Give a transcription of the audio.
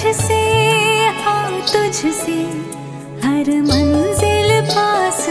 तुझसे हाँ तुझसे हर मंजिल पास